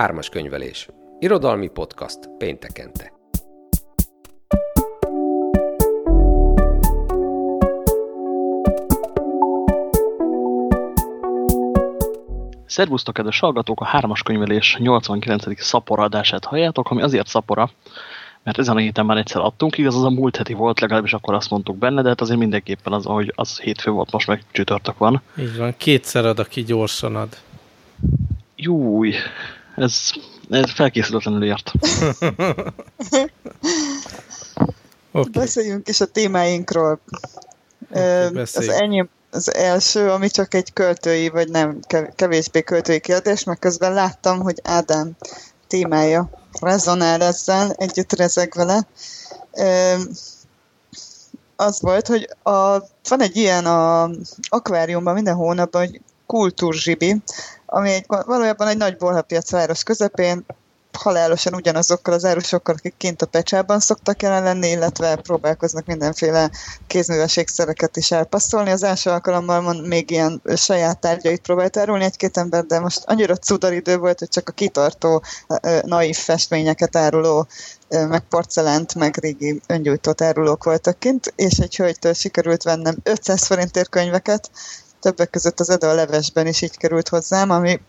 Ármas könyvelés. Irodalmi podcast péntekente. Szervusztok, kedves hallgatók! A hármas könyvelés 89. szapora adását halljátok, ami azért szapora, mert ezen a héten már egyszer adtunk, igaz az a múlt heti volt, legalábbis akkor azt mondtuk benne, de hát azért mindenképpen az, hogy az hétfő volt, most meg csütörtök van. Így van, kétszer ad, aki gyorsan ad. Júj, ez, ez felkészületlenül ért. okay. Beszéljünk is a témáinkról. Okay, az enyém, az első, ami csak egy költői, vagy nem, kevésbé költői kérdés, mert közben láttam, hogy Ádám témája rezonál ezzel, együtt rezeg vele. Az volt, hogy a, van egy ilyen a akváriumban minden hónapban, hogy kultúrzsibi, ami egy, valójában egy nagy bolhapiac város közepén, halálosan ugyanazokkal az árusokkal, akik kint a pecsában szoktak jelen lenni, illetve próbálkoznak mindenféle kézműveségszereket is elpasszolni. Az első alkalommal még ilyen saját tárgyait próbált árulni egy-két ember, de most annyira cudaridő volt, hogy csak a kitartó naív festményeket áruló meg porcelánt, meg régi öngyújtott árulók voltak kint, és egy hölgytől sikerült vennem 500 forintért könyveket, többek között az Edo a levesben is így került hozzám, ami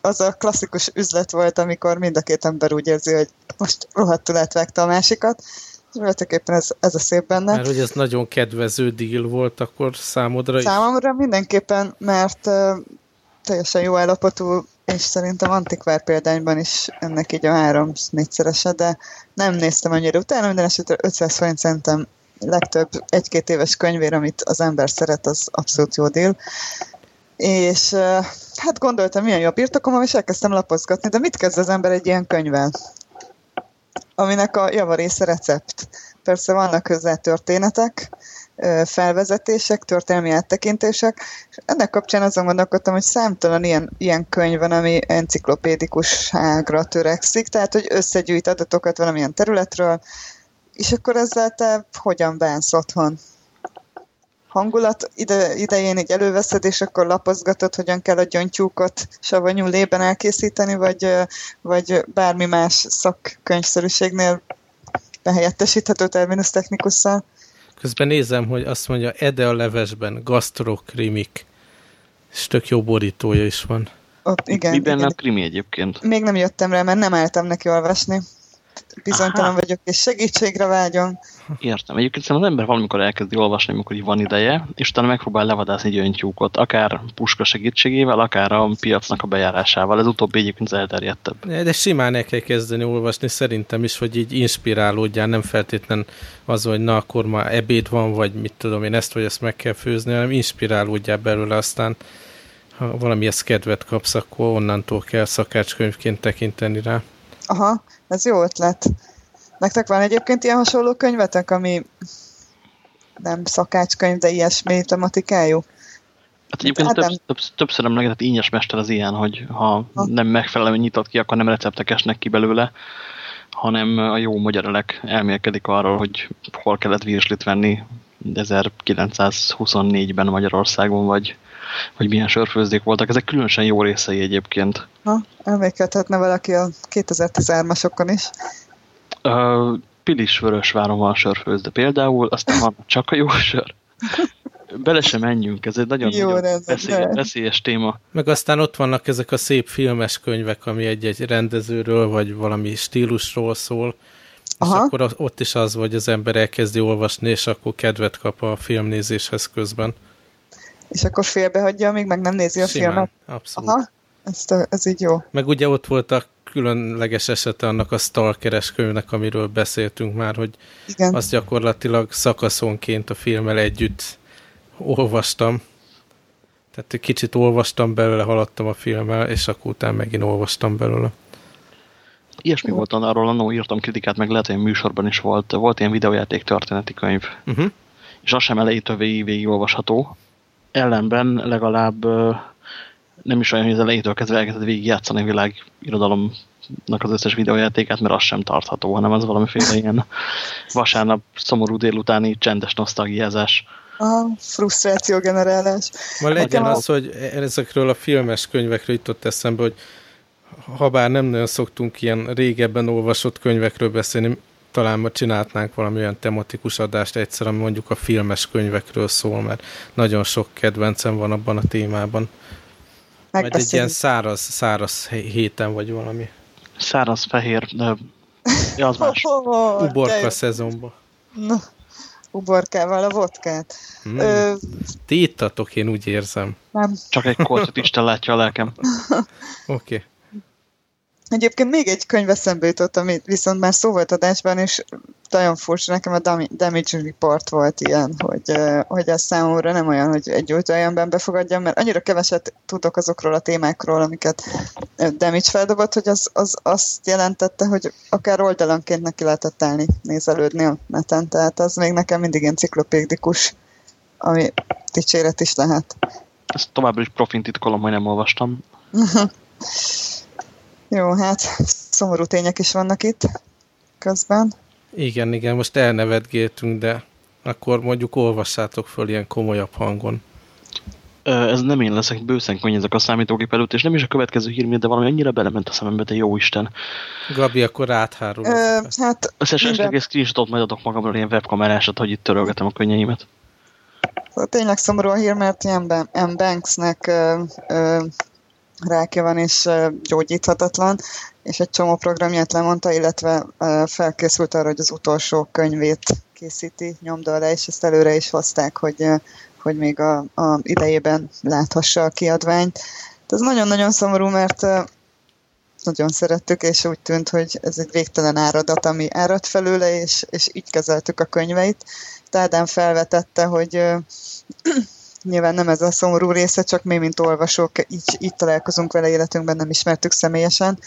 az a klasszikus üzlet volt, amikor mind a két ember úgy érzi, hogy most rohadtul átvágta a másikat. Voltak éppen ez, ez a szép benne. Mert hogy ez nagyon kedvező deal volt akkor számodra is? Számomra mindenképpen, mert uh, teljesen jó állapotú, és szerintem antikvár példányban is ennek így a három-négyszerese, de nem néztem annyira utána, minden esetre 500 forint szerintem legtöbb egy-két éves könyvér, amit az ember szeret, az abszolút jó deal és hát gondoltam, milyen jó a birtokom, és elkezdtem lapozgatni, de mit kezd az ember egy ilyen könyvvel? Aminek a javarésze recept. Persze vannak hozzá történetek, felvezetések, történelmi áttekintések, és ennek kapcsán azon gondolkodtam, hogy számtalan ilyen, ilyen könyv van, ami enciklopédikusságra törekszik, tehát hogy összegyűjt adatokat valamilyen területről, és akkor ezzel te hogyan bánsz otthon? hangulat ide, idején egy előveszed, és akkor lapozgatod, hogyan kell a gyöngytyúkot savanyú lében elkészíteni, vagy, vagy bármi más szakkönyvszerűségnél behelyettesíthető terminus technikusszal. Közben nézem, hogy azt mondja, Ede a levesben, gastrokrimik, és tök jó borítója is van. Ott, igen, Mi benne igen. a krimi egyébként? Még nem jöttem rá, mert nem álltam neki olvasni bizonytalan Aha. vagyok, és segítségre vágyom. Értem. Egyébként szerintem az ember valamikor elkezdi olvasni, amikor van ideje, és utána megpróbál levadászni gyöngytyúkot, akár puska segítségével, akár a piacnak a bejárásával. Ez utóbbi egyébként az elterjedtebb. De simán el kell kezdeni olvasni, szerintem is, hogy így inspirálódjál, nem feltétlen az, hogy na, akkor már ebéd van, vagy mit tudom én, ezt vagy ezt meg kell főzni, hanem inspirálódjál belőle, aztán ha valami ezt kedvet kapsz, akkor onnantól kell szakácskönyvként tekinteni rá. Aha, ez jó ötlet. Nektek van egyébként ilyen hasonló könyvetek, ami nem szakácskönyv, de ilyesmi tematikájú? Hát egyébként több, több, többször emlegetett ínyes mester az ilyen, hogy ha ha. nem megfelelően nyitott ki, akkor nem receptek esnek ki belőle, hanem a jó magyarelek elmélkedik arról, hogy hol kellett virslit venni 1924-ben Magyarországon, vagy hogy milyen sörfőzdék voltak. Ezek különösen jó részei egyébként. Ha, emlékezhetne valaki a 2013-asokon is. Uh, Pilis Vörösváron van sörfőzde például, aztán van csak a jó sör. Bele sem menjünk, ez egy nagyon, jó, nagyon veszélyes, veszélyes téma. Meg aztán ott vannak ezek a szép filmes könyvek, ami egy-egy rendezőről, vagy valami stílusról szól, Aha. és akkor ott is az, hogy az ember elkezdi olvasni, és akkor kedvet kap a filmnézéshez közben. És akkor félbehagyja, amíg meg nem nézi a Simán, filmet? abszolút. Aha, ez, ez így jó. Meg ugye ott volt a különleges esete annak a Stalkeres könyvnek, amiről beszéltünk már, hogy Igen. azt gyakorlatilag szakaszonként a filmmel együtt olvastam. Tehát kicsit olvastam belőle, haladtam a filmmel, és akkor utána megint olvastam belőle. Ilyesmi volt arról, annó írtam kritikát, meg lehet, hogy műsorban is volt. Volt ilyen videójáték történeti könyv. Uh -huh. És az sem elejétől végig, végig olvasható ellenben legalább nem is olyan, hogy az elejétől kezdve elkezdett végig játszani a világ irodalomnak az összes videójátékát, mert az sem tartható, hanem az valamiféle ilyen vasárnap szomorú délutáni csendes nosztalgiázás. A frusztráció generálás. Ma legyen az, hogy ezekről a filmes könyvekről jutott eszembe, hogy habár nem nagyon szoktunk ilyen régebben olvasott könyvekről beszélni, talán ma csinálhatnánk valami olyan tematikus adást egyszer, ami mondjuk a filmes könyvekről szól, mert nagyon sok kedvencem van abban a témában. Majd egy ilyen száraz, száraz héten vagy valami. Száraz fehér, de az más. Uborka szezonban. No, uborkával a vodkát. Hmm. Ö... Ti ittatok, én úgy érzem. Nem. Csak egy kortot Isten látja a lelkem. Oké. okay. Egyébként még egy könyv eszembe jutott, ami viszont már szó volt adásban, és nagyon furcsa, nekem a Damage Report volt ilyen, hogy, hogy ez számomra nem olyan, hogy egy olyanben befogadjam, mert annyira keveset tudok azokról a témákról, amiket Damage feldobott, hogy az, az azt jelentette, hogy akár oldalanként neki lehetett állni, nézelődni a neten, tehát az még nekem mindig enciklopédikus, ami dicséret is lehet. Ezt továbbra is profint titkolom, hogy nem olvastam. Jó, hát szomorú tények is vannak itt közben. Igen, igen, most elnevetgéltünk, de akkor mondjuk olvassátok föl ilyen komolyabb hangon. Ez nem én leszek, bőszen könnyezek a számítógép előtt, és nem is a következő hír de valami annyira belement a szemembe, de jó Isten. Gabi, akkor áthárul. Hát, Összes minden... egy screenshotot majd adok magamról ilyen webkamerásat, hogy itt törölgetem a könnyeimet. Tényleg szomorú a hír, mert ilyen M. Banksnek ö, ö, rákja van és gyógyíthatatlan, és egy csomó programját lemondta, illetve felkészült arra, hogy az utolsó könyvét készíti, nyomda alá, és ezt előre is hozták, hogy, hogy még a, a idejében láthassa a kiadványt. Ez nagyon-nagyon szomorú, mert nagyon szerettük, és úgy tűnt, hogy ez egy végtelen áradat, ami árad felőle, és, és így kezeltük a könyveit. Tádán felvetette, hogy nyilván nem ez a szomorú része, csak mi, mint olvasók, így, így találkozunk vele életünkben, nem ismertük személyesen,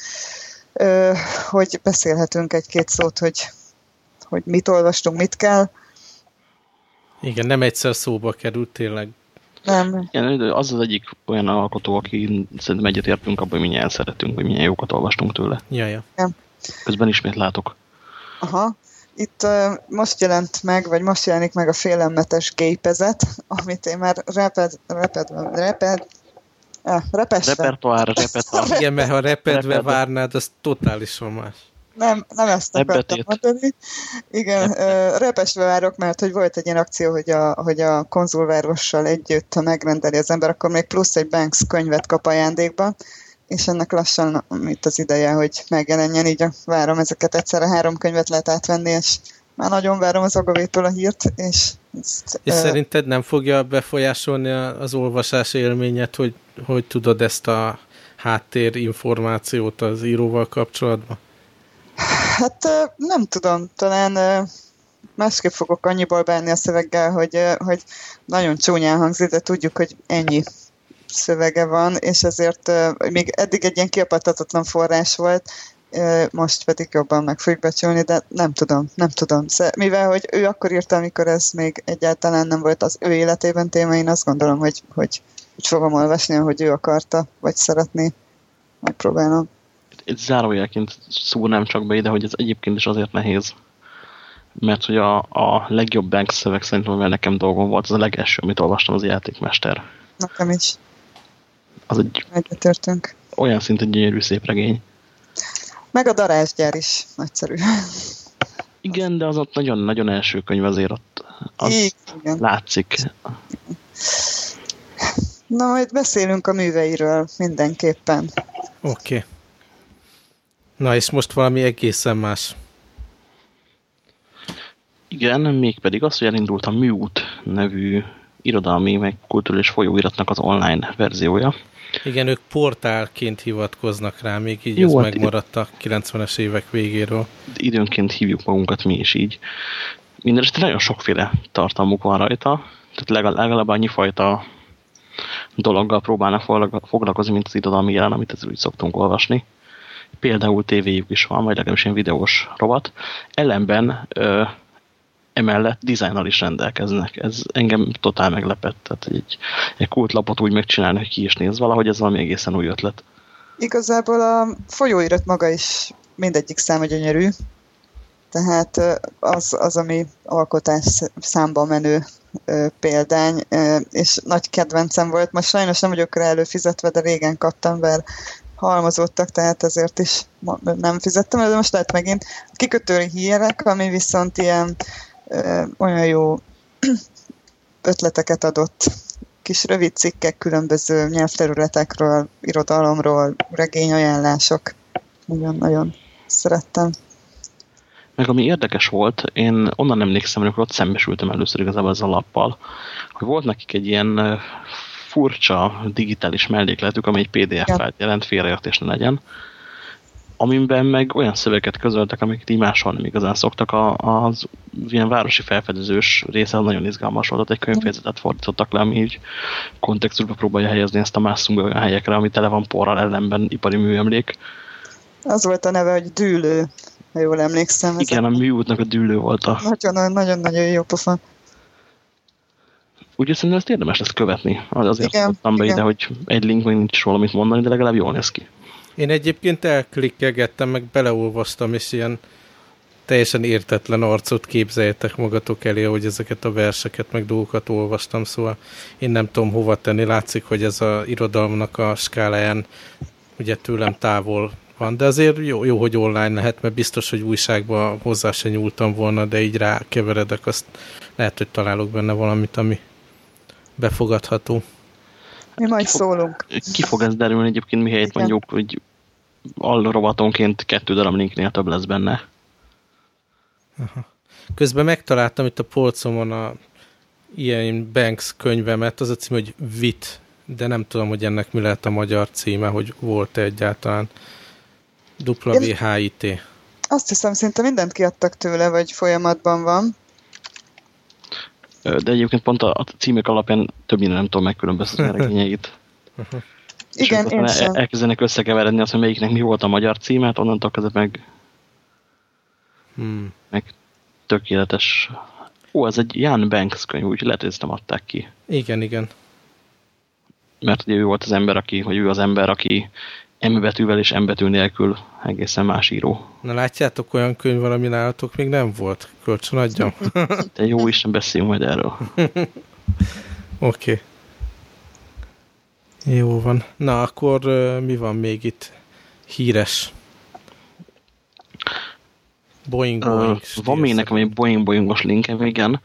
hogy beszélhetünk egy-két szót, hogy, hogy mit olvastunk, mit kell. Igen, nem egyszer szóba került tényleg. Nem. Igen, az az egyik olyan alkotó, aki szerintem egyetértünk abban, hogy milyen szeretünk, hogy milyen jókat olvastunk tőle. Ja, ja. Közben ismét látok. Aha. Itt uh, most jelent meg, vagy most jelenik meg a félelmetes gépezet, amit én már reped, reped, reped, ah, repesve. Repertoár, repertoár. Igen, mert ha repedve reped. várnád, az totálisan más. Nem, nem ezt akartam mondani. Igen, uh, repesve várok, mert hogy volt egy ilyen akció, hogy a, hogy a konzulvárossal együtt, ha megrendeli az ember, akkor még plusz egy Banks könyvet kap ajándékba, és ennek lassan itt az ideje, hogy megjelenjen, így várom ezeket egyszerre három könyvet lehet átvenni, és már nagyon várom az Agavétől a hírt, és... Ezt, és uh, szerinted nem fogja befolyásolni az olvasás élményet, hogy, hogy tudod ezt a háttér információt az íróval kapcsolatban? Hát nem tudom, talán másképp fogok annyiból bánni a szöveggel, hogy, hogy nagyon csúnyán hangzik, de tudjuk, hogy ennyi szövege van, és ezért még eddig egy ilyen kiapadhatatlan forrás volt, most pedig jobban meg fogjuk becsülni, de nem tudom, nem tudom. Mivel, hogy ő akkor írta, amikor ez még egyáltalán nem volt az ő életében téma, én azt gondolom, hogy, hogy úgy fogom olvasni, hogy ő akarta, vagy szeretné. Megpróbálom. Itt zárójelként szúrnám csak be ide, hogy ez egyébként is azért nehéz. Mert hogy a, a legjobb bank szöveg szerintem, mert nekem dolgom volt, az a legelső, amit olvastam, az játékmester. Nekem is az egy Egyetértünk. olyan szintén gyönyörű szép regény. Meg a darásgyár is nagyszerű. Igen, de az ott nagyon-nagyon első könyv azért ott az Igen. látszik. Na, majd beszélünk a műveiről mindenképpen. Oké. Okay. Na, és most valami egészen más. Igen, mégpedig az, hogy elindult a Mute nevű irodalmi, meg kulturális folyóiratnak az online verziója. Igen, ők portálként hivatkoznak rá, még így Jó, ez hát megmaradt a 90-es évek végéről. Időnként hívjuk magunkat mi is így. Mindenesetre nagyon sokféle tartalmuk van rajta, tehát legalább, legalább annyi fajta dologgal próbálnak foglalkozni, mint az irodalmi jelen, amit ezzel úgy szoktunk olvasni. Például tévéjük is van, vagy legalábbis ilyen videós rovat. Ellenben ö, emellett dizájnnal is rendelkeznek. Ez engem totál meglepett. Tehát egy, egy kultlapot úgy megcsinálni, hogy ki is néz valahogy, ez valami egészen új ötlet. Igazából a folyóirat maga is mindegyik száma gyönyörű, tehát az, az ami alkotás számba menő példány, és nagy kedvencem volt. Most sajnos nem vagyok rá előfizetve, de régen kaptam, mert halmozódtak, tehát ezért is nem fizettem, de most lehet megint kikötői hírek, ami viszont ilyen olyan jó ötleteket adott kis rövid cikkek különböző nyelvterületekről, irodalomról, regényajánlások. Nagyon-nagyon szerettem. Meg ami érdekes volt, én onnan emlékszem, amikor ott szembesültem először igazából az alappal, hogy volt nekik egy ilyen furcsa digitális mellékletük, ami egy PDF-fájlt jelent, félreértés ne legyen, amiben meg olyan szöveget közöltek, amiket így máshol nem igazán szoktak. A, az ilyen városi felfedezős része nagyon izgalmas volt, egy könyvfejezetet fordítottak le, ami így kontextusba próbálja helyezni ezt a mászunk olyan helyekre, ami tele van porral ellenben ipari műemlék. Az volt a neve, hogy dűlő, ha jól emlékszem. Igen, a műútnak a dűlő volt a... Nagyon-nagyon jó pofa. Úgyhogy szerintem ezt érdemes lesz követni. Azért igen, be igen. ide, hogy egy link még nincs róla mit mondani, de legalább jól néz ki. Én egyébként elklikkelgettem, meg beleolvastam, és ilyen teljesen értetlen arcot képzeljetek magatok elé, hogy ezeket a verseket, meg dolgokat olvastam, szóval én nem tudom hova tenni. Látszik, hogy ez a irodalomnak a skáláján ugye tőlem távol van, de azért jó, jó, hogy online lehet, mert biztos, hogy újságba hozzá se nyúltam volna, de így rákeveredek, azt lehet, hogy találok benne valamit, ami befogadható. Mi majd ki szólunk. Ki fog ez derülni egyébként, mihelyt mondjuk, hogy rovatonként kettő darab linknél több lesz benne. Aha. Közben megtaláltam itt a polcomon a ilyen Banks könyvemet, az a cím, hogy Vit, de nem tudom, hogy ennek mi lehet a magyar címe, hogy volt-e egyáltalán. WHIT. Azt hiszem, szinte mindent kiadtak tőle, vagy folyamatban van de egyébként pont a, a címek alapján többnyire nem tudom megkülönböztetni a regényeit. Igen, én sem. elkezdenek összekeveredni azt, hogy melyiknek mi volt a magyar címet, onnantól kezdve meg, hmm. meg tökéletes. Ó, ez egy Jan Banks könyv, úgyhogy lehet, hogy ezt nem adták ki. Igen, igen. Mert ugye ő volt az ember, aki, vagy ő az ember, aki M betűvel és M betű nélkül egészen más író. Na látjátok, olyan könyv van, ami nálatok még nem volt. Kölcsön adjam. Te jó Isten, beszéljünk majd erről. Oké. Okay. Jó van. Na, akkor mi van még itt híres? Boeing, Boeing. Uh, van még nekem egy Boeing Boeingos linkem, igen.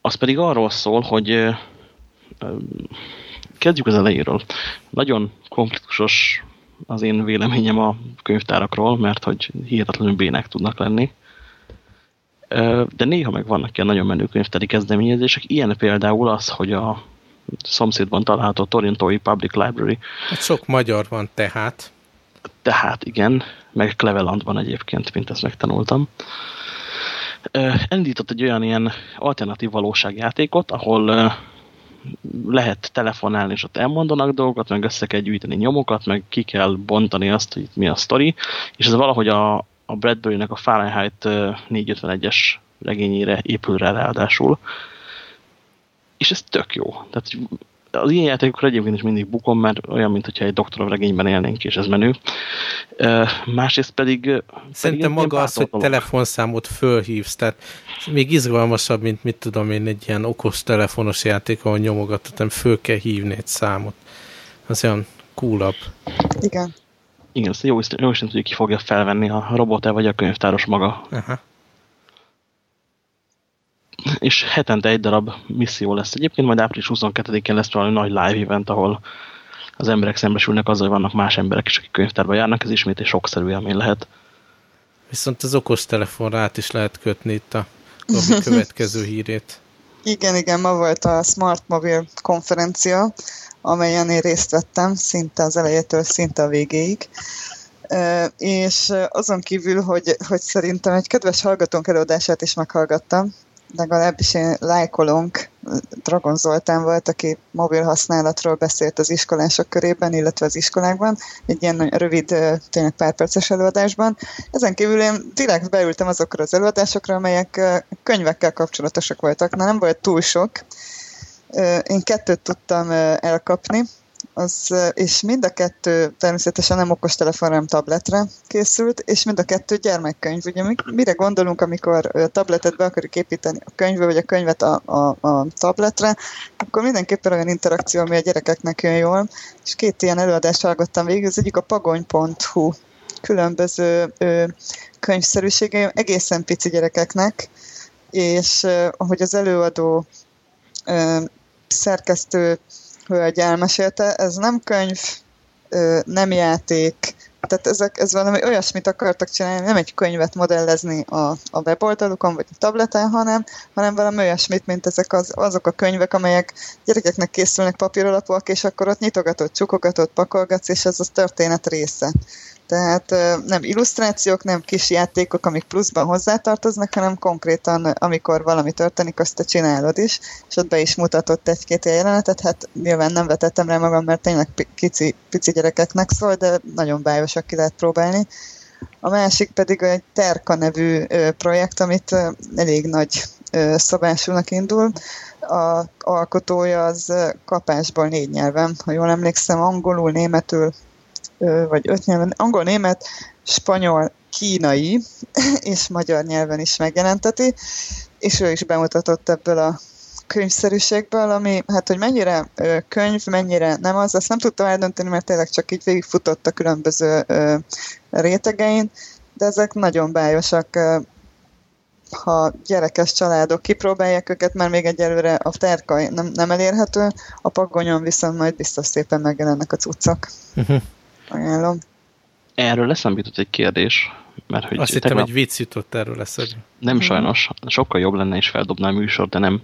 Az pedig arról szól, hogy kezdjük az elejéről. Nagyon konfliktusos az én véleményem a könyvtárakról, mert hogy hihetetlenül bének tudnak lenni. De néha meg vannak ilyen nagyon menő könyvtári kezdeményezések. Ilyen például az, hogy a szomszédban található Torontói Public Library. Hát sok magyar van tehát. Tehát igen, meg Cleveland van egyébként, mint ezt megtanultam. Elindított egy olyan ilyen alternatív valóságjátékot, ahol lehet telefonálni, és ott elmondanak dolgokat, meg össze kell gyűjteni nyomokat, meg ki kell bontani azt, hogy mi a sztori, és ez valahogy a, a Bradbury-nek a Fahrenheit 451-es regényére épül rá ráadásul. És ez tök jó. Tehát az ilyen játékokra egyébként is mindig bukom, mert olyan, mintha egy doktorov regényben élnénk, és ez menő. Másrészt pedig... Szerintem pedig maga az, hogy telefonszámot fölhívsz, tehát még izgalmasabb, mint mit tudom én, egy ilyen okos telefonos játék, ahol nyomogatod, nem föl kell hívni egy számot. Az olyan coolabb. Igen. Igen, ezt jó, jó is nem tudjuk, ki fogja felvenni, a robot -e vagy a könyvtáros maga. Aha és hetente egy darab misszió lesz. Egyébként majd április 22-én lesz valami nagy live event, ahol az emberek szembesülnek azzal, hogy vannak más emberek is, akik könyvtárba járnak, ez ismét egy sokszerű élmény lehet. Viszont az okos telefonra át is lehet kötni itt a következő hírét. Igen, igen, ma volt a Smart Mobile konferencia, amelyen én részt vettem, szinte az elejétől, szinte a végéig. És azon kívül, hogy, hogy szerintem egy kedves hallgatónk előadását is meghallgattam, legalábbis én lájkolunk, Dragon Zoltán volt, aki mobil használatról beszélt az iskolások körében, illetve az iskolákban, egy ilyen rövid, tényleg pár perces előadásban. Ezen kívül én direkt beültem azokra az előadásokra, amelyek könyvekkel kapcsolatosak voltak. Na nem volt túl sok. Én kettőt tudtam elkapni. Az, és mind a kettő természetesen nem okostelefon, hanem tabletre készült, és mind a kettő gyermekkönyv. Ugye mire gondolunk, amikor tabletet be akarjuk építeni a könyvbe, vagy a könyvet a, a, a tabletre, akkor mindenképpen olyan interakció, ami a gyerekeknek jön jól, és két ilyen előadást hallgattam végül, az egyik a pagony.hu különböző ö, könyvszerűsége, egészen pici gyerekeknek, és ö, ahogy az előadó ö, szerkesztő hölgy elmesélte, ez nem könyv, nem játék, tehát ezek, ez valami olyasmit akartak csinálni, nem egy könyvet modellezni a, a weboldalukon, vagy a tableten, hanem, hanem valami olyasmit, mint ezek az, azok a könyvek, amelyek gyerekeknek készülnek papíralapúak, és akkor ott nyitogatott, csukogatott, pakolgatsz, és ez a történet része. Tehát nem illusztrációk, nem kis játékok, amik pluszban hozzátartoznak, hanem konkrétan, amikor valami történik, azt te csinálod is, és ott be is mutatott egy-két jelenetet, hát nyilván nem vetettem rá magam, mert tényleg pici, pici gyerekeknek szól, de nagyon bájosak ki lehet próbálni. A másik pedig egy Terka nevű projekt, amit elég nagy szabásúnak indul. A alkotója az kapásból négy nyelven, ha jól emlékszem, angolul, németül, vagy öt nyelven, angol, német, spanyol, kínai és magyar nyelven is megjelenteti, és ő is bemutatott ebből a könyvszerűségből, ami, hát hogy mennyire ö, könyv, mennyire nem az, azt nem tudtam eldönteni, mert tényleg csak így végigfutott a különböző rétegein, de ezek nagyon bájosak, ha gyerekes családok kipróbálják őket, mert még egyelőre a terka nem, nem elérhető, a pagonyon viszont majd biztos szépen megjelennek a cuccok. Uh-huh ajánlom. Erről eszembe jutott egy kérdés. Mert, hogy Azt hittem, hogy vicc jutott erről lesz. Nem hmm. sajnos, sokkal jobb lenne is feldobnál műsor, de nem.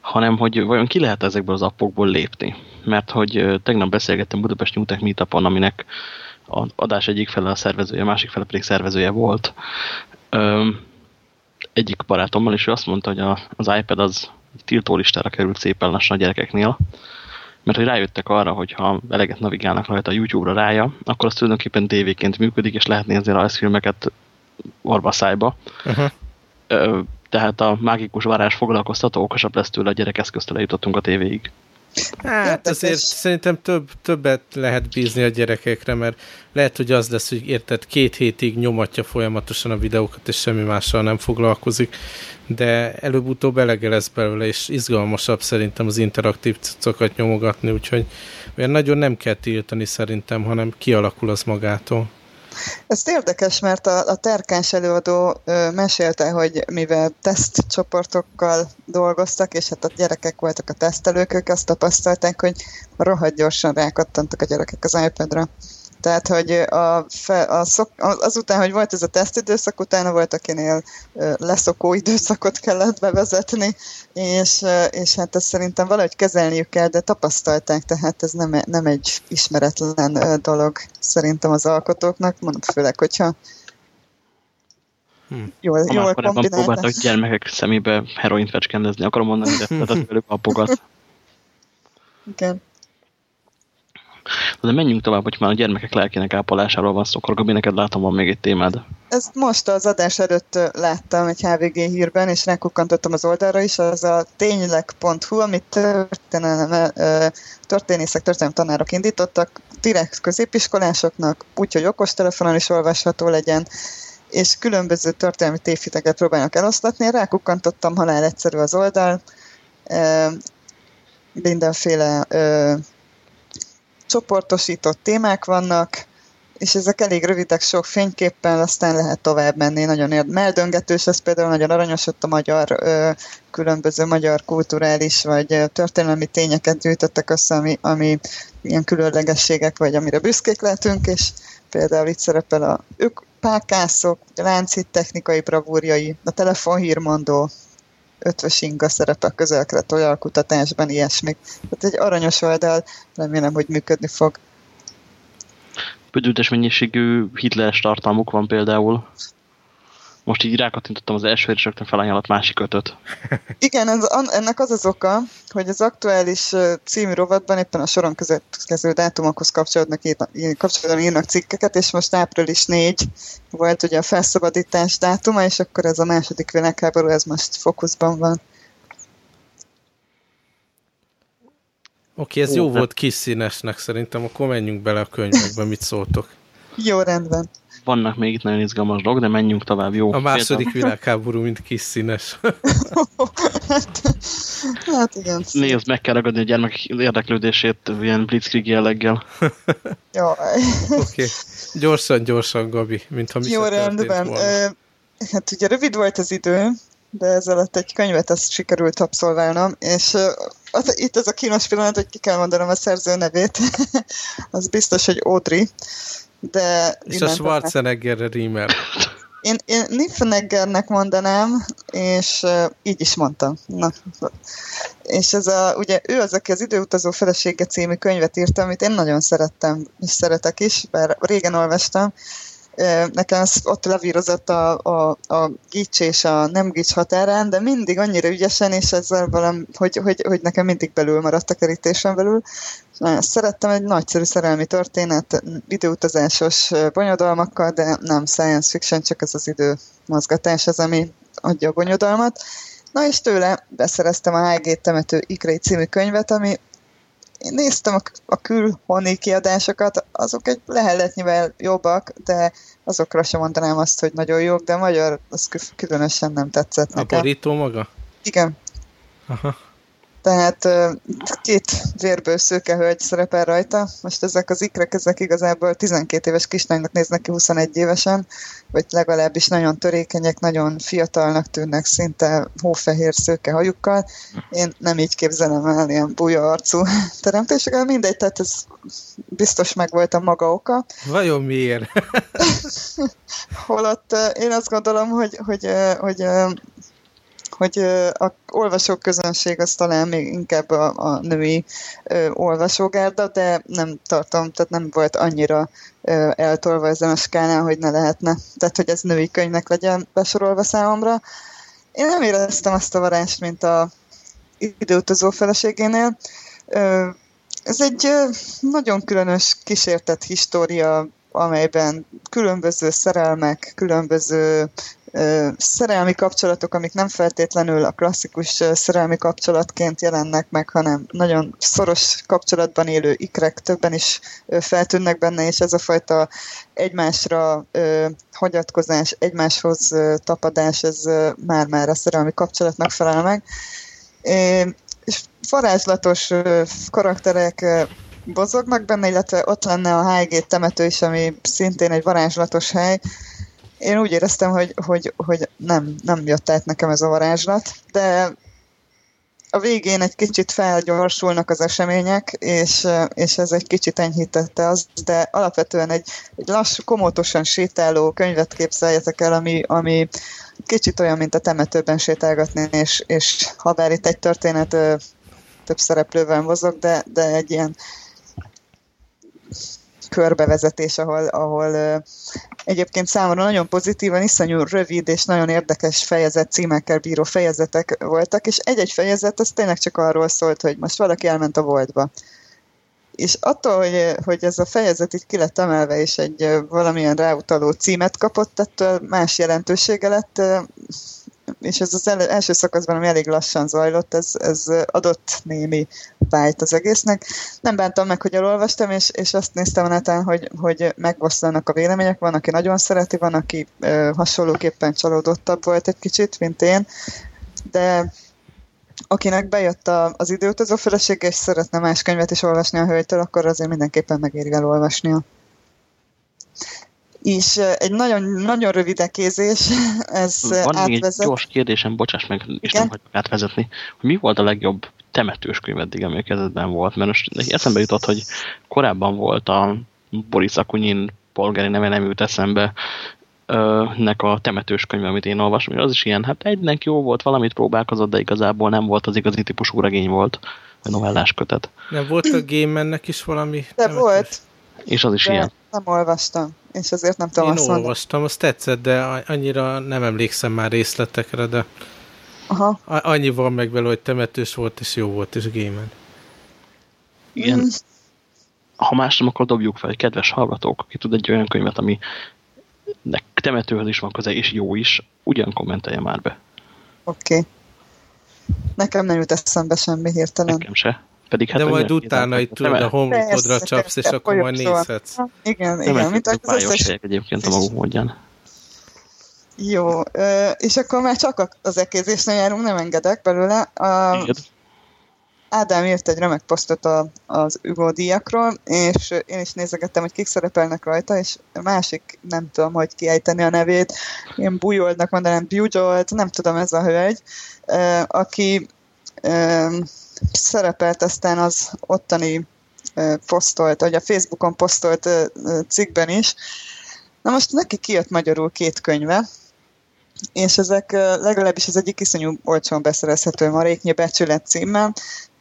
Hanem, hogy vajon ki lehet ezekből az appokból lépni. Mert hogy tegnap beszélgettem Budapest New Tech Meetupon, aminek az adás egyik fele a szervezője, a másik fele pedig szervezője volt. Ö, egyik barátommal, és ő azt mondta, hogy a, az iPad az tiltólistára került szépen lassan a gyerekeknél, mert hogy rájöttek arra, hogy ha eleget navigálnak rajta a YouTube-ra rája, akkor az tulajdonképpen tévéként működik, és lehet nézni rajzfilmeket orva szájba. Uh -huh. Tehát a mágikus varázs foglalkoztató okosabb lesz tőle, a gyerekeszköztől jutottunk a tévéig. Hát azért szerintem több, többet lehet bízni a gyerekekre, mert lehet, hogy az lesz, hogy érted, két hétig nyomatja folyamatosan a videókat, és semmi mással nem foglalkozik, de előbb-utóbb elege lesz belőle, és izgalmasabb szerintem az interaktív cuccokat nyomogatni, úgyhogy olyan nagyon nem kell tiltani szerintem, hanem kialakul az magától. Ez érdekes, mert a, a terkáns előadó ö, mesélte, hogy mivel tesztcsoportokkal dolgoztak, és hát a gyerekek voltak a tesztelők, ők azt tapasztalták, hogy rohadt gyorsan rákattantak a gyerekek az iPad-ra. Tehát, hogy a, fe, a szok, azután, hogy volt ez a tesztidőszak, utána volt, akinél leszokó időszakot kellett bevezetni, és, és hát ezt szerintem valahogy kezelniük kell, de tapasztalták, tehát ez nem, nem egy ismeretlen dolog szerintem az alkotóknak, mondom, főleg, hogyha Hmm. Jól, jól próbáltak gyermekek szemébe heroint fecskendezni, akarom mondani, de tőlük apogat. Igen. De menjünk tovább, hogy már a gyermekek lelkének ápolásáról van szó. Korgabi, neked látom, van még egy témád. Ezt most az adás előtt láttam egy HVG hírben, és rákukkantottam az oldalra is, az a tényleg.hu, amit történelem, történészek, történelem tanárok indítottak, direkt középiskolásoknak, úgyhogy okostelefonon is olvasható legyen, és különböző történelmi tévhiteket próbálnak eloszlatni. Rákukkantottam, halál egyszerű az oldal, mindenféle csoportosított témák vannak, és ezek elég rövidek, sok fényképpen, aztán lehet tovább menni. Nagyon érd. Meldöngetős, ez például nagyon aranyos, ott a magyar, ö, különböző magyar kulturális vagy történelmi tényeket gyűjtöttek össze, ami, ami ilyen különlegességek, vagy amire büszkék lehetünk, és például itt szerepel a ők pákászok, a láncít technikai bravúrjai, a telefonhírmondó, ötvös inga szerepe közelkelet olyan kutatásban, ilyesmik. Tehát egy aranyos oldal, remélem, hogy működni fog. Bődültes mennyiségű hitleres tartalmuk van például. Most így rákattintottam az első és rögtön felajánlott másik ötöt. Igen, ez, ennek az az oka, hogy az aktuális című rovatban éppen a soron következő dátumokhoz kapcsolódnak, kapcsolódnak írnak cikkeket, és most április 4 volt ugye a felszabadítás dátuma, és akkor ez a második világháború, ez most fókuszban van. Oké, ez Ó, jó volt kis színesnek szerintem, akkor menjünk bele a könyvekbe, mit szóltok. Jó, rendben. Vannak még itt nagyon izgalmas dolgok, de menjünk tovább, jó? A második világháború, mint kis színes. hát, igen. Nézd, meg kell ragadni a gyermek érdeklődését ilyen blitzkrieg jelleggel. Jó. Oké. Okay. Gyorsan, gyorsan, Gabi, mintha mi Jó, rendben. Hát ugye rövid volt az idő, de ez alatt egy könyvet azt sikerült abszolválnom, és az, itt ez a kínos pillanat, hogy ki kell mondanom a szerző nevét, az biztos, hogy Audrey. De és a Schwarzeneggerre rímel. Én, én Niffeneggernek mondanám, és uh, így is mondtam. Na. És ez a, ugye ő az, aki az Időutazó felesége című könyvet írta, amit én nagyon szerettem, és szeretek is, bár régen olvastam, nekem ez ott levírozott a, a, a gics és a nem gics határán, de mindig annyira ügyesen, és ezzel valami, hogy, hogy, hogy nekem mindig belül maradt a kerítésen belül. Nagyon szerettem, egy nagyszerű szerelmi történet, időutazásos bonyodalmakkal, de nem science fiction, csak ez az idő mozgatás az, ami adja a bonyodalmat. Na és tőle beszereztem a HG temető Ikrei című könyvet, ami én néztem a, a külhoni kiadásokat, azok egy leheletnyivel jobbak, de azokra sem mondanám azt, hogy nagyon jók, de a magyar az különösen nem tetszett nekem. A borító maga? Igen. Aha. Tehát két vérből szőke hölgy szerepel rajta. Most ezek az ikrek, ezek igazából 12 éves kislánynak néznek ki 21 évesen, vagy legalábbis nagyon törékenyek, nagyon fiatalnak tűnnek, szinte hófehér szőke hajukkal. Én nem így képzelem el ilyen buja arcú teremtéseket, mindegy, tehát ez biztos meg volt a maga oka. Vajon miért? Holott én azt gondolom, hogy, hogy, hogy hogy a olvasók közönség az talán még inkább a, a női ö, olvasógárda, de nem tartom, tehát nem volt annyira ö, eltolva ezen a skálán, hogy ne lehetne. Tehát, hogy ez női könyvnek legyen besorolva számomra. Én nem éreztem azt a varást, mint a időutazó feleségénél. Ez egy nagyon különös kísértett história, amelyben különböző szerelmek, különböző szerelmi kapcsolatok, amik nem feltétlenül a klasszikus szerelmi kapcsolatként jelennek meg, hanem nagyon szoros kapcsolatban élő ikrek többen is feltűnnek benne, és ez a fajta egymásra hagyatkozás, egymáshoz tapadás, ez már-már a szerelmi kapcsolatnak felel meg. És varázslatos karakterek bozognak benne, illetve ott lenne a HG temető is, ami szintén egy varázslatos hely, én úgy éreztem, hogy, hogy, hogy nem, nem jött át nekem ez a varázslat, de a végén egy kicsit felgyorsulnak az események, és, és ez egy kicsit enyhítette az, de alapvetően egy, egy lassú, komótosan sétáló könyvet képzeljetek el, ami, ami kicsit olyan, mint a temetőben sétálgatni, és, és ha bár itt egy történet több szereplővel mozog, de, de egy ilyen körbevezetés, ahol, ahol egyébként számomra nagyon pozitívan, iszonyú rövid és nagyon érdekes fejezet címekkel bíró fejezetek voltak, és egy-egy fejezet az tényleg csak arról szólt, hogy most valaki elment a voltba. És attól, hogy, hogy ez a fejezet így ki lett emelve, és egy valamilyen ráutaló címet kapott, ettől más jelentősége lett, és ez az első szakaszban, ami elég lassan zajlott, ez, ez adott némi vájt az egésznek. Nem bántam meg, hogy elolvastam, és, és azt néztem a neten, hogy, hogy megoszlanak a vélemények. Van, aki nagyon szereti, van, aki ö, hasonlóképpen csalódottabb volt egy kicsit, mint én, de akinek bejött a, az időutazó felesége, és szeretne más könyvet is olvasni a hölgytől, akkor azért mindenképpen megéri elolvasnia és egy nagyon, nagyon rövid ekézés, ez Van átvezet. még egy gyors kérdésem, bocsáss meg, és Igen? nem hagyok átvezetni, hogy mi volt a legjobb temetős könyv eddig, ami a kezedben volt? Mert most eszembe jutott, hogy korábban volt a Boris Akunyin polgári neve nem jut eszembe, nek a temetős könyv, amit én olvasom, az is ilyen, hát egynek jó volt, valamit próbálkozott, de igazából nem volt az igazi típusú regény volt, vagy novellás kötet. Nem volt a Game is valami? De temetős? volt. És az is de ilyen. Nem olvastam és azért nem tudom Én azt olvastam, azt tetszett, de annyira nem emlékszem már részletekre, de Aha. annyi van meg vele, hogy temetős volt, és jó volt, és gémen. Igen. Mm. Ha más nem, akkor dobjuk fel, kedves hallgatók, aki tud egy olyan könyvet, ami temetőhöz is van köze, és jó is, ugyan kommentelje már be. Oké. Okay. Nekem nem jut eszembe semmi hirtelen. Nekem se. Pedig hát De majd utána itt tudod, a homlokodra csapsz, és akkor majd nézhetsz. Igen, igen, mint az összes... egyébként a maguk módján. Jó, és akkor már csak az ekézésnél járunk, nem engedek belőle. A, Ádám írt egy remek posztot a, az Ugo díjakról, és én is nézegettem, hogy kik szerepelnek rajta, és a másik, nem tudom, hogy kiejteni a nevét, én Bujoldnak mondanám, Bujold, nem tudom, ez a hölgy, aki szerepelt aztán az ottani posztolt, vagy a Facebookon posztolt cikkben is. Na most neki kijött magyarul két könyve, és ezek legalábbis az egyik iszonyú olcsón beszerezhető Maréknyi Becsület címmel,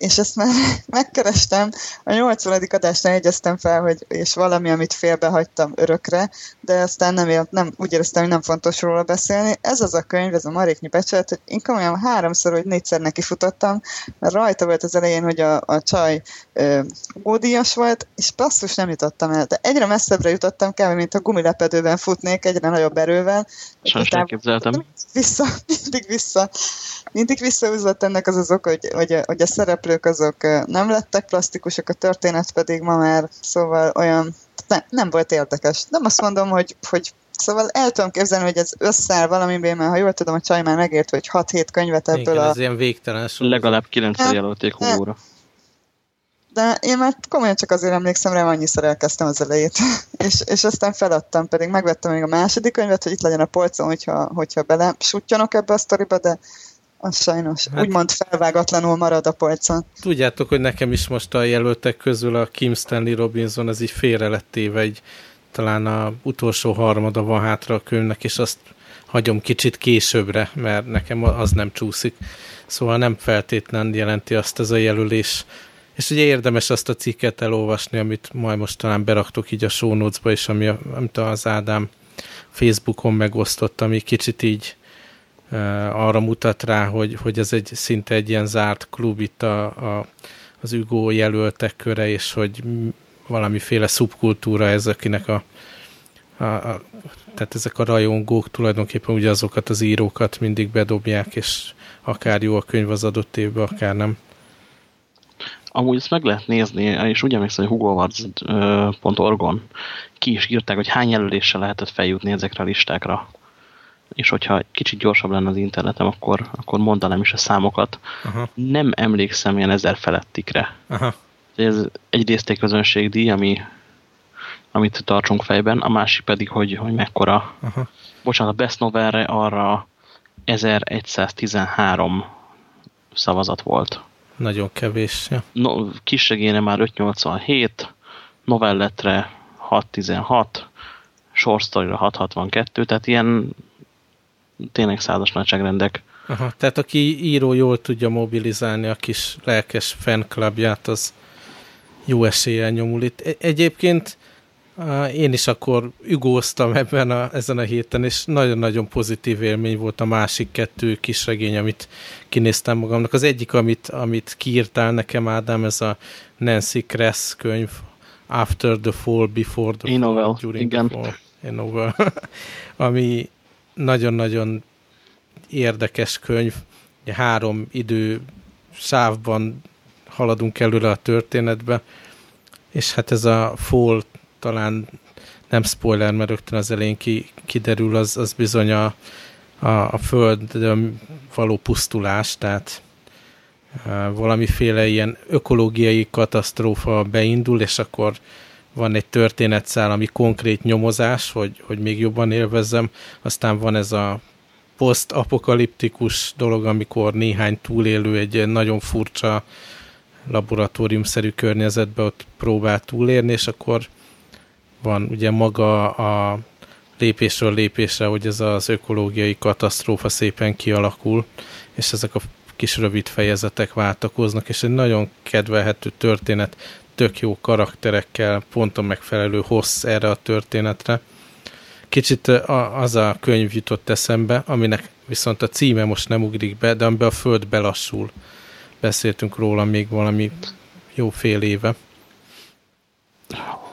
és ezt már megkerestem, a 80. adásnál egyeztem fel, hogy és valami, amit félbehagytam örökre, de aztán nem, élt, nem úgy éreztem, hogy nem fontos róla beszélni. Ez az a könyv, ez a Maréknyi Becselet, hogy én komolyan háromszor vagy négyszer neki futottam, mert rajta volt az elején, hogy a, a csaj ö, volt, és basszus nem jutottam el. De egyre messzebbre jutottam, kb. mint a gumilepedőben futnék, egyre nagyobb erővel. Sajnos elképzeltem. Vissza, mindig vissza. Mindig visszahúzott ennek az az oka, hogy, hogy, hogy a szerep szereplők azok nem lettek plastikusak, a történet pedig ma már szóval olyan, ne, nem volt érdekes. Nem azt mondom, hogy, hogy Szóval el tudom képzelni, hogy ez összeáll valamiben, mert ha jól tudom, a csaj már megért, hogy 6-7 könyvet ebből Igen, a... ez ilyen végtelen sor. Legalább 9 hát, jelölték hóra. De én már komolyan csak azért emlékszem rá, annyiszor elkezdtem az elejét. és, és aztán feladtam, pedig megvettem még a második könyvet, hogy itt legyen a polcon, hogyha, hogyha bele suttyanok ebbe a sztoriba, de az sajnos hát, úgymond felvágatlanul marad a polcon. Tudjátok, hogy nekem is most a jelöltek közül a Kim Stanley Robinson az így félre lett téve, egy, talán a utolsó harmada van hátra a könyvnek, és azt hagyom kicsit későbbre, mert nekem az nem csúszik. Szóval nem feltétlen jelenti azt ez a jelölés. És ugye érdemes azt a cikket elolvasni, amit majd most talán beraktok így a show notes-ba is, ami, amit az Ádám Facebookon megosztott, ami kicsit így arra mutat rá, hogy, hogy ez egy szinte egy ilyen zárt klub itt a, a, az Ügó jelöltek köre, és hogy valamiféle szubkultúra ez, akinek a, a, a tehát ezek a rajongók tulajdonképpen ugye azokat az írókat mindig bedobják, és akár jó a könyv az adott évben, akár nem. Amúgy ezt meg lehet nézni, és úgy emlékszem, hogy hugoawards.org-on ki is írták, hogy hány jelöléssel lehetett feljutni ezekre a listákra és hogyha kicsit gyorsabb lenne az internetem, akkor, akkor mondanám is a számokat. Aha. Nem emlékszem ilyen ezer felettikre. Aha. Ez egyrészt egy közönségdíj, ami, amit tartsunk fejben, a másik pedig, hogy, hogy mekkora. Aha. Bocsánat, a Best Novelre arra 1113 szavazat volt. Nagyon kevés. Ja. No, kissegéne már 587, novelletre 616, short story 662, tehát ilyen tényleg százas nagyságrendek. Aha, tehát aki író jól tudja mobilizálni a kis lelkes fanklubját, az jó eséllyel nyomul itt. E, egyébként én is akkor ügóztam ebben a, ezen a héten, és nagyon-nagyon pozitív élmény volt a másik kettő kisregény, amit kinéztem magamnak. Az egyik, amit, amit kiírtál nekem, Ádám, ez a Nancy Kress könyv, After the Fall, Before the Fall, During igen. the Fall, ami nagyon-nagyon érdekes könyv. Három idő sávban haladunk előre a történetbe, és hát ez a Fall talán nem spoiler, mert rögtön az elején ki, kiderül, az, az bizony a, a, a föld való pusztulás, tehát valamiféle ilyen ökológiai katasztrófa beindul, és akkor van egy történetszál, ami konkrét nyomozás, hogy, hogy még jobban élvezzem, aztán van ez a post-apokaliptikus dolog, amikor néhány túlélő egy nagyon furcsa laboratóriumszerű környezetbe ott próbál túlérni, és akkor van ugye maga a lépésről lépésre, hogy ez az ökológiai katasztrófa szépen kialakul, és ezek a kis rövid fejezetek váltakoznak, és egy nagyon kedvelhető történet, tök jó karakterekkel, pont a megfelelő hossz erre a történetre. Kicsit az a könyv jutott eszembe, aminek viszont a címe most nem ugrik be, de amiben a föld belassul. Beszéltünk róla még valami jó fél éve.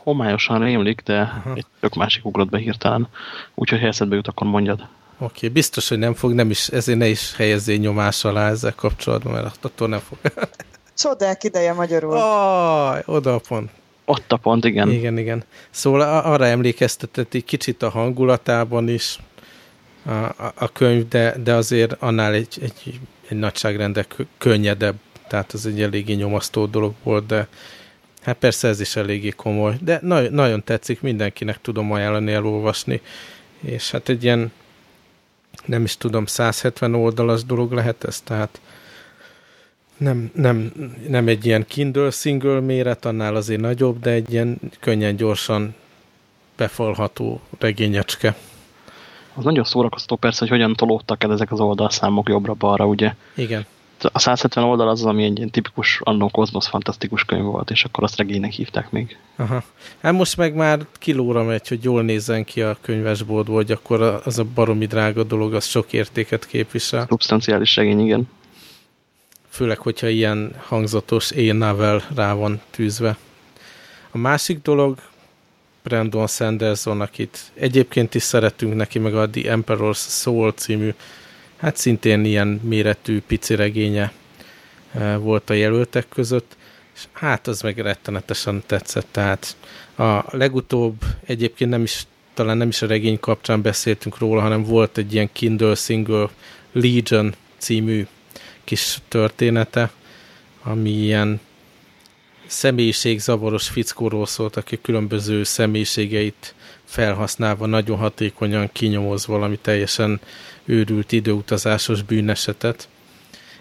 Homályosan rémlik, de Aha. egy tök másik ugrott be hirtelen. Úgyhogy helyzetbe jut, akkor mondjad. Oké, okay, biztos, hogy nem fog, nem is, ezért ne is helyezzél nyomás alá ezzel kapcsolatban, mert attól nem fog. Csodák ideje magyarul. Aj, oda a pont. Ott a pont, igen. Igen, igen. Szóval arra emlékeztetett egy kicsit a hangulatában is a, a, a könyv, de, de azért annál egy, egy, egy nagyságrendek könnyedebb, tehát az egy eléggé nyomasztó dolog volt, de hát persze ez is eléggé komoly, de na, nagyon tetszik, mindenkinek tudom ajánlani elolvasni, és hát egy ilyen nem is tudom, 170 oldalas dolog lehet ez, tehát nem, nem, nem egy ilyen Kindle single méret, annál azért nagyobb, de egy ilyen könnyen, gyorsan befalható regényecske. Az nagyon szórakoztató persze, hogy hogyan tolódtak el ezek az oldalszámok jobbra-balra, ugye? Igen. A 170 oldal az, ami egy ilyen tipikus annó kozmosz fantasztikus könyv volt, és akkor azt regénynek hívták még. Aha. Hát most meg már kilóra megy, hogy jól nézzen ki a könyvesboltból, hogy akkor az a baromi drága dolog, az sok értéket képvisel. Substanciális regény, igen. Főleg, hogyha ilyen hangzatos e-novel rá van tűzve. A másik dolog, Brandon Sanderson, akit egyébként is szeretünk neki, meg a The Emperor's Soul című, hát szintén ilyen méretű pici regénye eh, volt a jelöltek között, és hát az meg rettenetesen tetszett, tehát a legutóbb egyébként nem is, talán nem is a regény kapcsán beszéltünk róla, hanem volt egy ilyen Kindle single Legion című kis története, ami ilyen személyiségzavaros fickóról szólt, aki különböző személyiségeit felhasználva nagyon hatékonyan kinyomoz valami teljesen őrült időutazásos bűnesetet,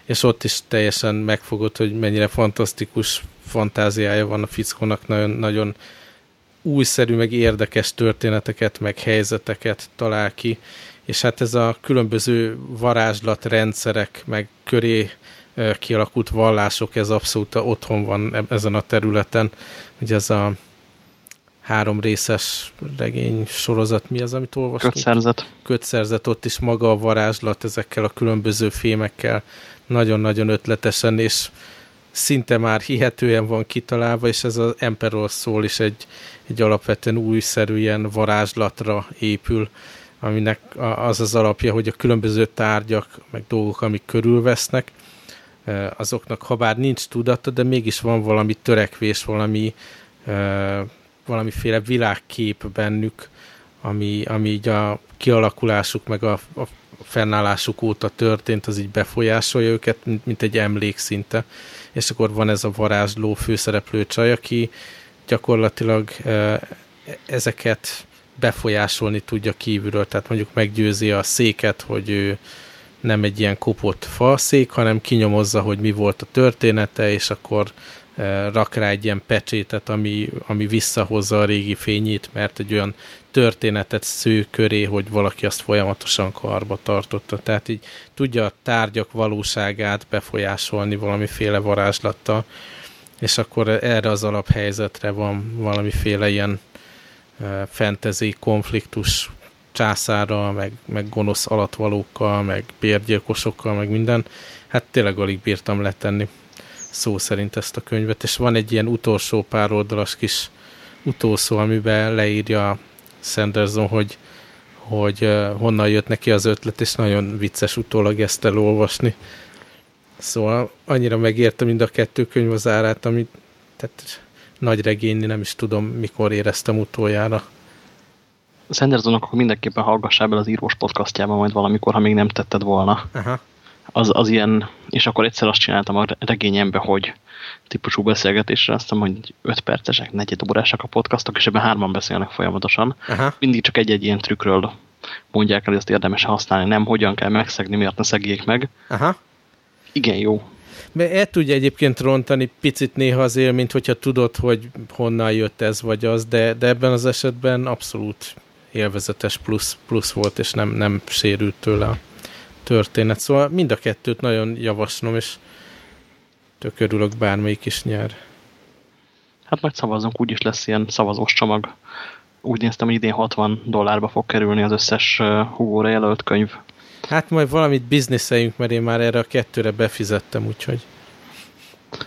és ott is teljesen megfogott, hogy mennyire fantasztikus fantáziája van a fickónak, nagyon, nagyon újszerű, meg érdekes történeteket, meg helyzeteket talál ki, és hát ez a különböző varázslatrendszerek, meg köré kialakult vallások, ez abszolút otthon van e-, ezen a területen. Ugye ez a három részes regény sorozat, mi az, amit olvastunk? Kötszerzet. Kötszerzet, ott is maga a varázslat ezekkel a különböző fémekkel nagyon-nagyon ötletesen, és szinte már hihetően van kitalálva, és ez az Emperor szól is egy, egy alapvetően újszerű ilyen varázslatra épül, aminek az az alapja, hogy a különböző tárgyak, meg dolgok, amik körülvesznek, azoknak ha bár nincs tudata, de mégis van valami törekvés, valami valamiféle világkép bennük, ami, ami így a kialakulásuk, meg a, a fennállásuk óta történt, az így befolyásolja őket, mint, mint egy emlék szinte. És akkor van ez a varázsló főszereplő csaj, aki gyakorlatilag ezeket befolyásolni tudja kívülről, tehát mondjuk meggyőzi a széket, hogy ő nem egy ilyen kopott falszék, hanem kinyomozza, hogy mi volt a története, és akkor rak rá egy ilyen pecsétet, ami, ami visszahozza a régi fényét, mert egy olyan történetet sző köré, hogy valaki azt folyamatosan karba tartotta. Tehát így tudja a tárgyak valóságát befolyásolni valamiféle varázslattal, és akkor erre az alaphelyzetre van valamiféle ilyen fantasy konfliktus császára, meg, meg gonosz alatvalókkal, meg bérgyilkosokkal, meg minden. Hát tényleg alig bírtam letenni szó szerint ezt a könyvet, és van egy ilyen utolsó pár oldalas kis utószó, amiben leírja Sanderson, hogy, hogy honnan jött neki az ötlet, és nagyon vicces utólag ezt elolvasni. Szóval annyira megérte mind a kettő könyv az árát, amit tehát nagy regényni nem is tudom, mikor éreztem utoljára. Sandersonnak akkor mindenképpen hallgassál be az írós podcastjában majd valamikor, ha még nem tetted volna. Aha az, az ilyen, és akkor egyszer azt csináltam a regényembe, hogy típusú beszélgetésre, azt mondom, hogy 5 percesek, negyed órásak a podcastok, és ebben hárman beszélnek folyamatosan. Aha. Mindig csak egy-egy ilyen trükkről mondják el, hogy ezt érdemes használni, nem hogyan kell megszegni, miért ne szegjék meg. Aha. Igen, jó. Mert el tudja egyébként rontani picit néha az élményt, hogyha tudod, hogy honnan jött ez vagy az, de, de ebben az esetben abszolút élvezetes plusz, plusz volt, és nem, nem sérült tőle a történet. Szóval mind a kettőt nagyon javaslom, és tök örülök bármelyik is nyer. Hát majd szavazunk, úgyis lesz ilyen szavazós csomag. Úgy néztem, hogy idén 60 dollárba fog kerülni az összes Hugo-ra jelölt könyv. Hát majd valamit bizniszeljünk, mert én már erre a kettőre befizettem, úgyhogy...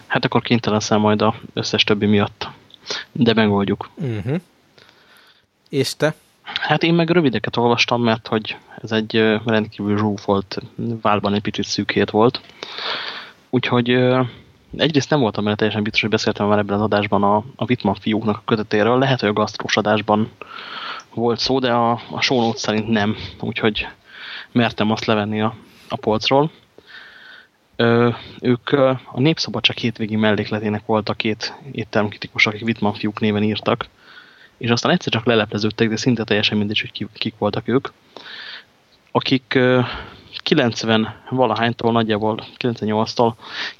Hát akkor kénytelen leszel majd az összes többi miatt. De megoldjuk. Uh mhm. -huh. És te? Hát én meg rövideket olvastam, mert hogy ez egy rendkívül zsúfolt, válban egy picit szűkét volt. Úgyhogy egyrészt nem voltam benne teljesen biztos, hogy beszéltem már ebben az adásban a, a Wittmann fiúknak a kötetéről. Lehet, hogy a gasztrós adásban volt szó, de a, a show szerint nem. Úgyhogy mertem azt levenni a, a polcról. Ö, ők a Népszabadság hétvégi mellékletének voltak két éttermkritikus, akik Wittmann fiúk néven írtak, és aztán egyszer csak lelepleződtek, de szinte teljesen mindegy, hogy kik, voltak ők, akik 90 valahánytól, nagyjából 98-tól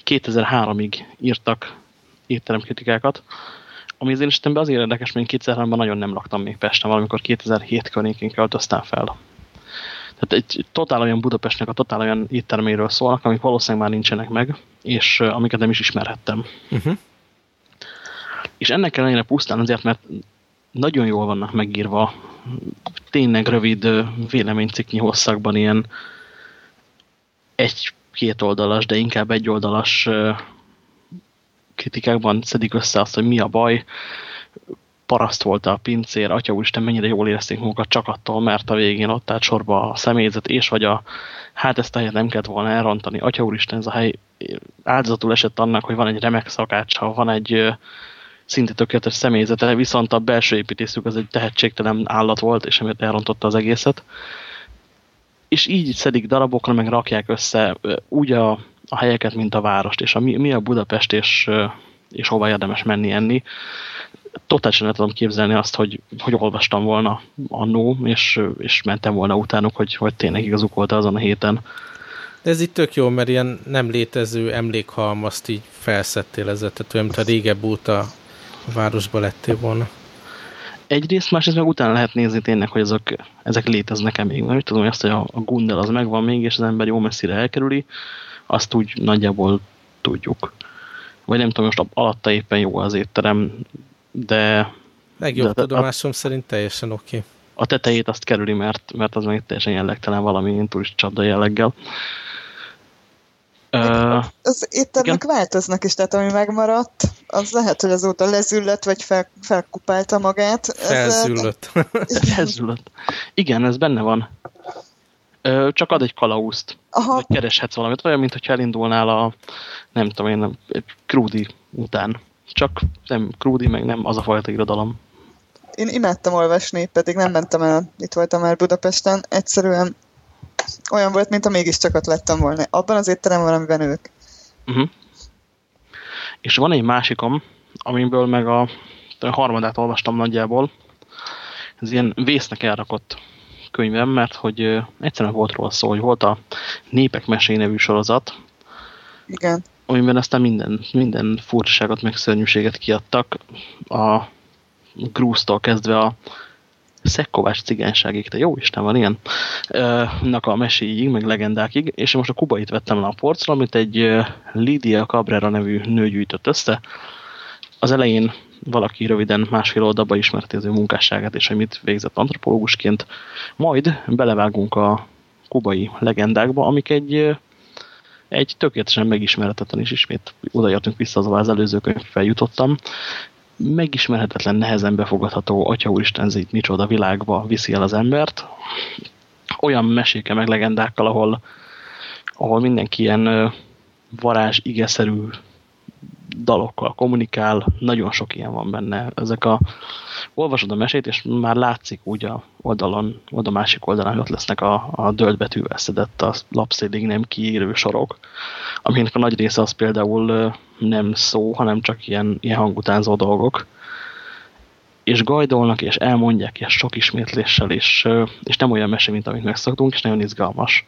2003-ig írtak étteremkritikákat, ami az én Istenben azért érdekes, mert 2003-ban nagyon nem laktam még Pesten, valamikor 2007 környékén költöztem fel. Tehát egy totál olyan Budapestnek a totál olyan étterméről szólnak, amik valószínűleg már nincsenek meg, és amiket nem is ismerhettem. Uh -huh. És ennek ellenére pusztán azért, mert nagyon jól vannak megírva, tényleg rövid véleményciknyi hosszakban ilyen egy-két oldalas, de inkább egy oldalas kritikákban szedik össze azt, hogy mi a baj, paraszt volt a pincér, atya úristen, mennyire jól érezték magukat csak attól, mert a végén ott állt sorba a személyzet, és vagy a, hát ezt a helyet nem kellett volna elrontani. Atya úristen, ez a hely áldozatul esett annak, hogy van egy remek szakácsa, van egy szinte tökéletes személyzete, viszont a belső építészük az egy tehetségtelen állat volt, és emiatt elrontotta az egészet. És így szedik darabokra, meg rakják össze úgy a, a helyeket, mint a várost, és a, mi, mi a Budapest, és, és hova érdemes menni enni totálisan el tudom képzelni azt, hogy, hogy olvastam volna annó, és, és mentem volna utánuk, hogy, hogy tényleg igazuk volt azon a héten. De ez itt tök jó, mert ilyen nem létező emlékhalmazt így felszettél ezzel, tehát olyan, mint a régebb óta a városba lettél volna. Egyrészt, másrészt meg utána lehet nézni tényleg, hogy ezek, ezek léteznek-e még. Mert tudom, hogy azt, hogy a, a Gundel az megvan még, és az ember jó messzire elkerüli, azt úgy nagyjából tudjuk. Vagy nem tudom, most alatta éppen jó az étterem, de... Legjobb de, tudomásom a, szerint teljesen oké. Okay. A tetejét azt kerüli, mert, mert az meg teljesen jellegtelen valami ilyen turist csapda jelleggel. Uh, az éttermek változnak is, tehát ami megmaradt, az lehet, hogy azóta lezüllött, vagy fel, felkupálta magát. Felzüllött. Felzüllött. Igen, ez benne van. Csak ad egy kalauzt, Aha. vagy kereshetsz valamit, olyan, mint hogyha elindulnál a, nem tudom én, Krúdi után csak nem Krúdi, meg nem az a fajta irodalom. Én imádtam olvasni, pedig nem mentem el, itt voltam már Budapesten, egyszerűen olyan volt, mint a mégiscsak ott lettem volna. Abban az étteremben, amiben ők. Uh -huh. És van egy másikom, amiből meg a, a harmadát olvastam nagyjából. Ez ilyen vésznek elrakott könyvem, mert hogy egyszerűen volt róla szó, hogy volt a Népek Mesé nevű sorozat. Igen amiben aztán minden, minden furcsaságot, meg szörnyűséget kiadtak. A grúztól kezdve a szekkovás cigányságig, te jó Isten van ilyen, nak a meséig, meg legendákig, és most a kubait vettem le a porcra, amit egy Lydia Cabrera nevű nő gyűjtött össze. Az elején valaki röviden másfél oldalba ismerti az ő munkásságát, és hogy mit végzett antropológusként. Majd belevágunk a kubai legendákba, amik egy egy tökéletesen megismerhetetlen, és ismét odaértünk vissza az, az előző könyvvel jutottam, megismerhetetlen, nehezen befogadható Atya Úristen, itt micsoda világba viszi el az embert. Olyan meséke meg legendákkal, ahol, ahol mindenki ilyen varázs, igeszerű dalokkal kommunikál, nagyon sok ilyen van benne. Ezek a, olvasod a mesét, és már látszik úgy a oldalon, oda másik oldalon, hogy ott lesznek a, a döldbetűvel szedett a lapszélig nem kiírő sorok, aminek a nagy része az például nem szó, hanem csak ilyen, ilyen hangutánzó dolgok. És gajdolnak, és elmondják, és sok ismétléssel, és, és nem olyan mese, mint amit megszoktunk, és nagyon izgalmas.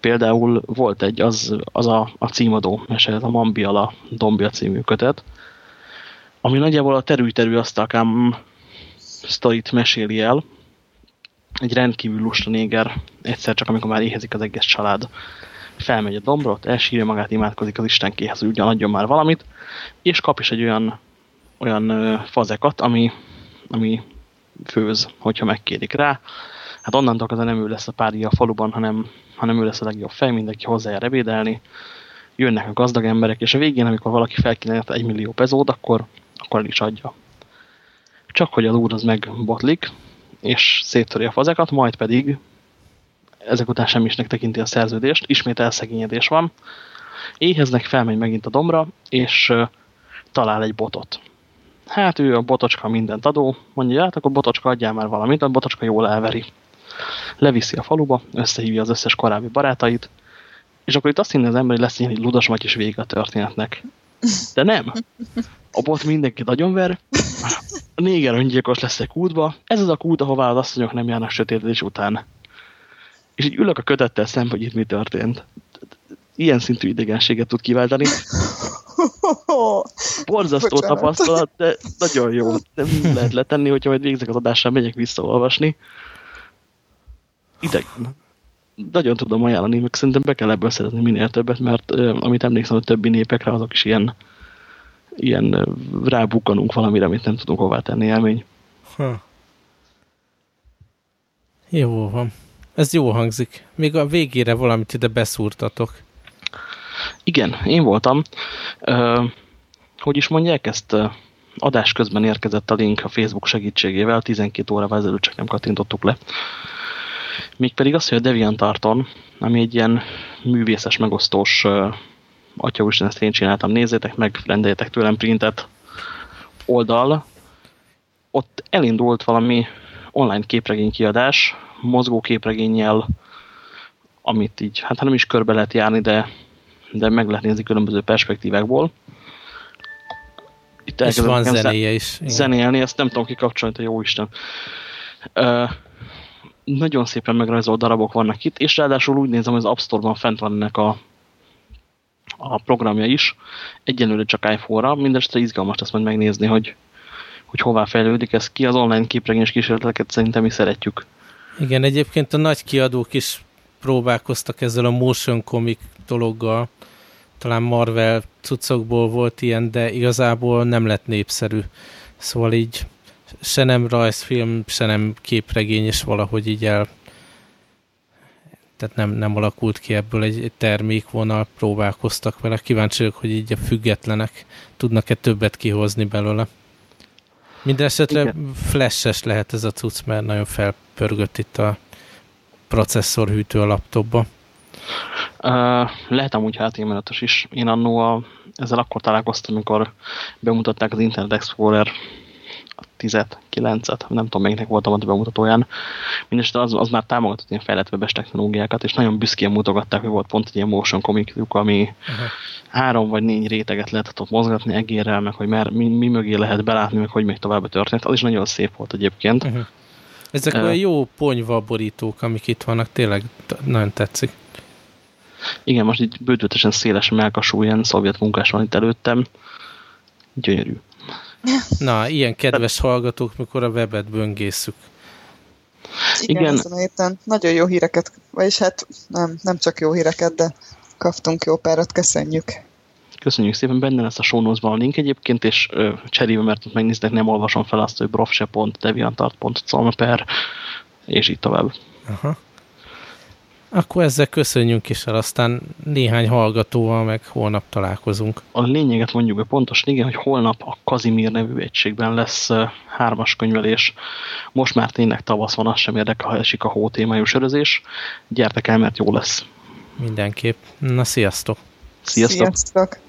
Például volt egy, az, az a, a címadó mese, ez a Mambiala Dombia című kötet, ami nagyjából a terű-terű asztalkám sztorit meséli el. Egy rendkívül lusta néger, egyszer csak amikor már éhezik az egész család, felmegy a dombrot, elsírja magát, imádkozik az Istenkéhez, hogy ugyan adjon már valamit, és kap is egy olyan, olyan fazekat, ami, ami főz, hogyha megkérik rá. Hát onnantól az nem ő lesz a párja a faluban, hanem, hanem ő lesz a legjobb fej, mindenki hozzájár ebédelni. Jönnek a gazdag emberek, és a végén, amikor valaki felkínált egy millió pezót, akkor, akkor el is adja. Csak hogy az úr az megbotlik, és széttöri a fazekat, majd pedig ezek után semmisnek tekinti a szerződést, ismét elszegényedés van, Éheznek, felmegy megint a dombra, és talál egy botot. Hát ő a botocska mindent adó, mondja, hát akkor botocska adjál már valamit, a botocska jól elveri. Leviszi a faluba, összehívja az összes korábbi barátait, és akkor itt azt hinni az ember, hogy lesz egy ludas vagy is vége a történetnek. De nem. A bot mindenkit ver, a néger öngyilkos lesz egy kútba, ez az a kút, ahová az asszonyok nem járnak sötétedés után. És így ülök a kötettel szemben, hogy itt mi történt. Ilyen szintű idegenséget tud kiváltani. Borzasztó tapasztalat, de nagyon jó. Nem lehet letenni, hogyha majd végzek az adással, megyek visszaolvasni. Idegen. Nagyon tudom ajánlani, meg szerintem be kell ebből szeretni minél többet, mert amit emlékszem a többi népekre, azok is ilyen, ilyen rábukkanunk valamire, amit nem tudunk hová tenni élmény. Ha. Jó van. Ez jó hangzik. Még a végére valamit ide beszúrtatok. Igen, én voltam. Hogy is mondják ezt? Adás közben érkezett a link a Facebook segítségével, 12 órával ezelőtt csak nem kattintottuk le. Mégpedig az, hogy a DeviantArton, ami egy ilyen művészes, megosztós atya úristen, ezt én csináltam, nézzétek meg, rendeljetek tőlem printet oldal, ott elindult valami online képregény kiadás, mozgó képregénnyel, amit így, hát nem is körbe lehet járni, de de meg lehet nézni különböző perspektívákból. Itt és van zenéje is. Igen. Zenélni, ezt nem tudom kikapcsolni, hogy jó Isten. Uh, nagyon szépen megrajzolt darabok vannak itt, és ráadásul úgy nézem, hogy az App Store-ban fent van ennek a, a programja is. Egyenlőre csak iPhone-ra, mindestre izgalmas lesz majd megnézni, hogy, hogy hová fejlődik ez ki. Az online képregényes kísérleteket szerintem mi szeretjük. Igen, egyébként a nagy kiadók is próbálkoztak ezzel a motion comic dologgal, talán Marvel cuccokból volt ilyen, de igazából nem lett népszerű. Szóval így se nem rajzfilm, se nem képregény, és valahogy így el tehát nem, nem alakult ki ebből egy, egy termékvonal, próbálkoztak vele. Kíváncsiak, hogy így a függetlenek tudnak-e többet kihozni belőle. Minden esetre flashes lehet ez a cucc, mert nagyon felpörgött itt a processzorhűtő a laptopba. Uh, lehet amúgy html is. Én annó a, ezzel akkor találkoztam, amikor bemutatták az Internet Explorer 10-et, 9-et, nem tudom melyiknek voltam a bemutatóján. Mindenesetre az, az már támogatott ilyen fejlett webes technológiákat, és nagyon büszkén mutogatták, hogy volt pont egy ilyen motion komikjuk, ami uh -huh. három vagy négy réteget lehetett ott mozgatni egérrel, meg hogy mer, mi, mi mögé lehet belátni, meg hogy még tovább történt. Az is nagyon szép volt egyébként. Uh -huh. Ezek uh, olyan jó ponyva borítók, amik itt vannak, tényleg nagyon tetszik. Igen, most így bődötesen széles melkasú ilyen szovjet munkás van itt előttem. Gyönyörű. Na, ilyen kedves hallgatók, mikor a webet böngészük. Igen, Igen. ezen a héten nagyon jó híreket, vagyis hát nem, nem csak jó híreket, de kaptunk jó párat, köszönjük. Köszönjük szépen, benne lesz a show a link egyébként, és ö, cserébe, mert megnéztek, nem olvasom fel azt, hogy brofse.deviantart.com per, és így tovább. Aha. Akkor ezzel köszönjünk is el, aztán néhány hallgatóval meg holnap találkozunk. A lényeget mondjuk be pontosan, igen, hogy holnap a Kazimír nevű egységben lesz hármas könyvelés. Most már tényleg tavasz van, az sem érdekel, ha esik a hó témájú sörözés. Gyertek el, mert jó lesz. Mindenképp. Na, sziasztok! Sziasztok! sziasztok.